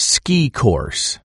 ski course.